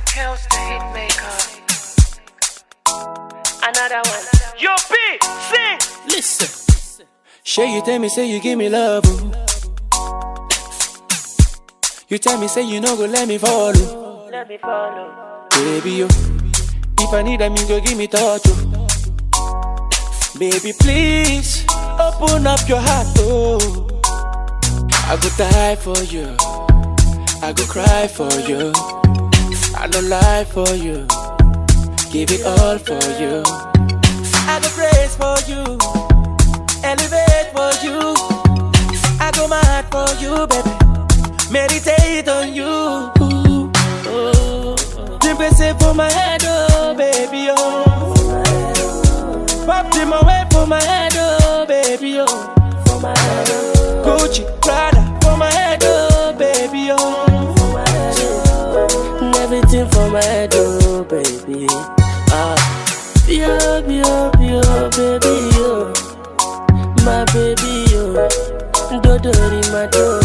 Mr. Kells, the hit maker. Another one. Yo, B, sing. Listen. Sure, you tell me, say you give me love. oh. You tell me, say you no go let me follow. Oh. Let me follow. Oh. Baby, yo. If I need a me, go give me touch. Oh. Baby, please open up your heart. Oh. I go die for you. I go cry for you. I don't lie for you. Give it all for you. I go praise for you. Elevate for you. I go mad for you, baby. Meditate on you. Ooh, oh. Say for my head, oh, baby, oh. Pop them away for my head, oh, my head, oh baby. Ah, yo, yo, yo, baby, yo, my baby, yo, dodori my door.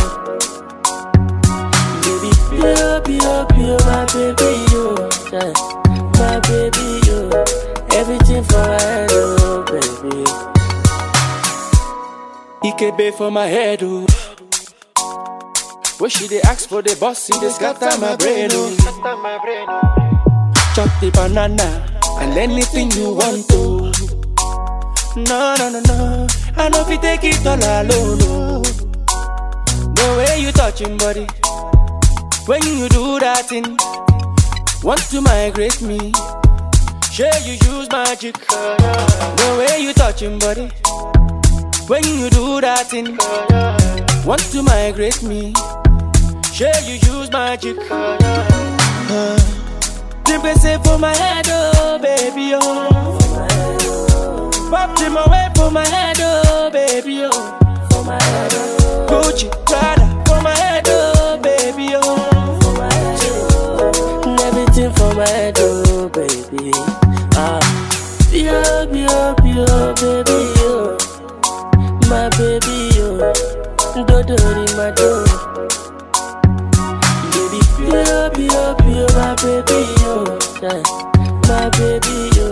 Baby, yo, yo, yo, my baby, yo, my baby, yo, everything for my head, oh baby. Ikebe for my head, oh. When she dey ask for the boss, see they scatter my brain, oh. Chop the banana and anything you want to. No, no, no, no. I know if you take it all alone, no. The way you touching body, when you do that thing, want to migrate me. Sure you use magic. The way you touching body, when you do that thing, want to migrate me. Sure you use magic. Uh, and say for my head, oh baby, oh. Pop them away for my head, oh baby, oh. Gucci, Prada, for my head, oh baby, oh. Everything for my head, oh baby. Ah, yo, yo, yo, baby, yo, my yo, my door. Baby, yo, yo, yo, my baby, yo, my baby, yo, everything for my head, oh baby. Yo, my baby, yo, yo, my baby, yo,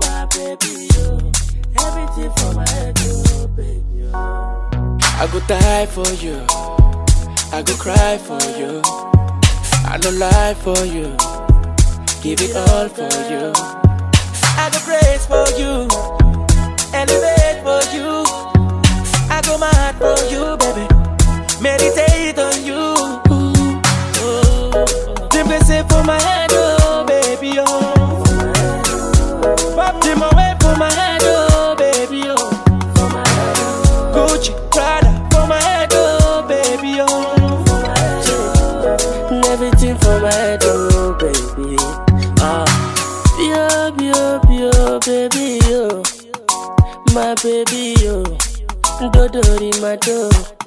my baby, yo, everything for my head, oh baby. I go die for you. I go cry for you. I don't lie for you. Give it all for you. I go praise for you. Elevate for you. I go mad for you, baby. Meditate on you. Oh, Them say for my head, oh baby, oh. Pop them away for my head, oh baby, oh. Gucci, Prada, for my head, oh baby, oh. Everything for my head, oh baby. Ah, yo, yo, yo, baby, my baby, oh. yo, dodori my door.